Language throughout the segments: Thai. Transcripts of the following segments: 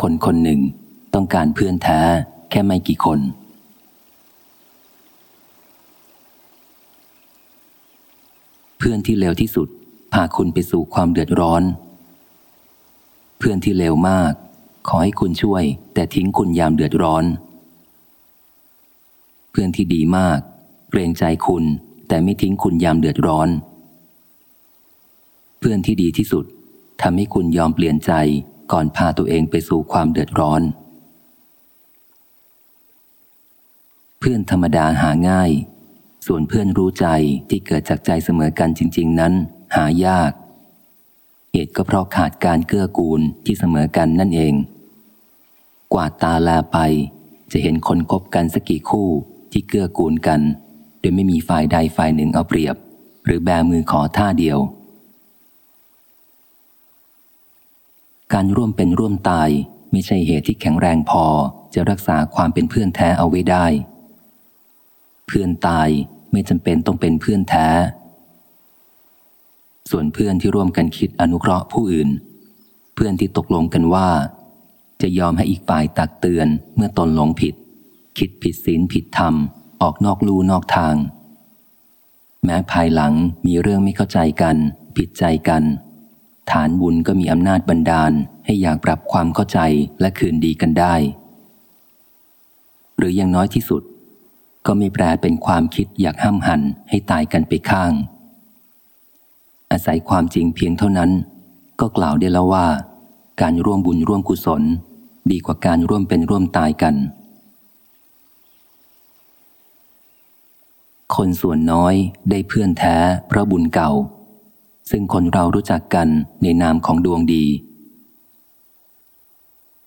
คนคนหนึ่งต้องการเพื่อนแท้แค่ไม่กี่คน เพื่อนที่เลวที่สุดพาคุณไปสู่ความเดือดร้อน เพื่อนที่เลวมาก ขอให้คุณช่วย แต่ทิ้งคุณยามเดือดร้อน เพื่อนที่ดีมาก เกรงใจคุณ แต่ไม่ทิ้งคุณยามเดือดร้อน เพื่อนที่ดีที่สุดทำให้คุณยอมเปลี่ยนใจ ก่อนพาตัวเองไปสู่ความเดือดร้อน เพื่อนธรรมดาหาง่าย ส่วนเพื่อนรู้ใจที่เกิดจากใจเสมอกันจริง ๆ นั้น หายาก เหตุก็เพราะขาดการเกื้อกูลที่เสมอกันนั่นเอง กว่าตาลาไป จะเห็นคนคบกันสักกี่คู่ที่เกื้อกูลกัน โดยไม่มีฝ่ายใดฝ่ายหนึ่งเอาเปรียบ หรือแบมือขอท่าเดียว การร่วมเป็นร่วมตายม่ใช่เหตุที่แข็งแรงพอจะรักษาความเป็นเพื่อนแท้เอาไว้ได้ เพื่อนตายไม่จำเป็นต้องเป็นเพื่อนแท้ ส่วนเพื่อนที่ร่วมกันคิดอนุเคราะห์ผู้อื่น เพื่อนที่ตกลงกันว่า จะยอมให้อีกฝ่ายตักเตือนเมื่อตนหลงผิด คิดผิดศีลผิดธรรม ออกนอกลูนอกทาง แม้ภายหลังมีเรื่องไม่เข้าใจกัน ผิดใจกัน ฐานบุญก็มีอำนาจบันดาลให้อยากปรับความเข้าใจและคืนดีกันได้ หรืออย่างน้อยที่สุด ก็ไม่แปลเป็นความคิดอยากห้ามหันให้ตายกันไปข้าง อาศัยความจริงเพียงเท่านั้น ก็กล่าวได้แล้วว่า การร่วมบุญร่วมกุศล ดีกว่าการร่วมเป็นร่วมตายกัน คนส่วนน้อยได้เพื่อนแท้เพราะบุญเก่า ซึ่งคนเรารู้จักกันในนามของดวงดี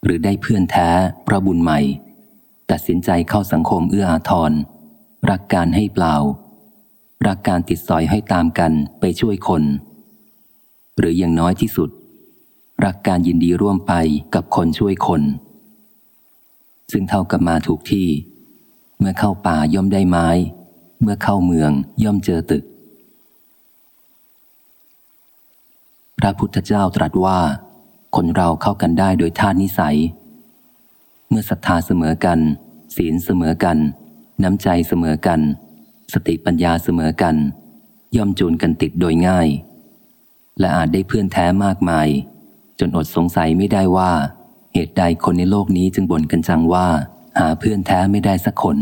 หรือได้เพื่อนแท้พระบุญใหม่ ตัดสินใจเข้าสังคมเอื้ออาทร รักการให้เปล่า รักการติดสอยให้ตามกันไปช่วยคน หรืออย่างน้อยที่สุด รักการยินดีร่วมไปกับคนช่วยคน ซึ่งเท่ากับมาถูกที่ เมื่อเข้าป่าย่อมได้ไม้ เมื่อเข้าเมืองย่อมเจอตึก พระพุทธเจ้าตรัสว่า คนเราเข้ากันได้โดยธาตุนิสัย เมื่อศรัทธาเสมอกัน ศีลเสมอกัน น้ำใจเสมอกัน สติปัญญาเสมอกัน ย่อมจูนกันติดโดยง่าย และอาจได้เพื่อนแท้มากมาย จนอดสงสัยไม่ได้ว่า เหตุใดคนในโลกนี้จึงบ่นกันจังว่า หาเพื่อนแท้ไม่ได้สักคน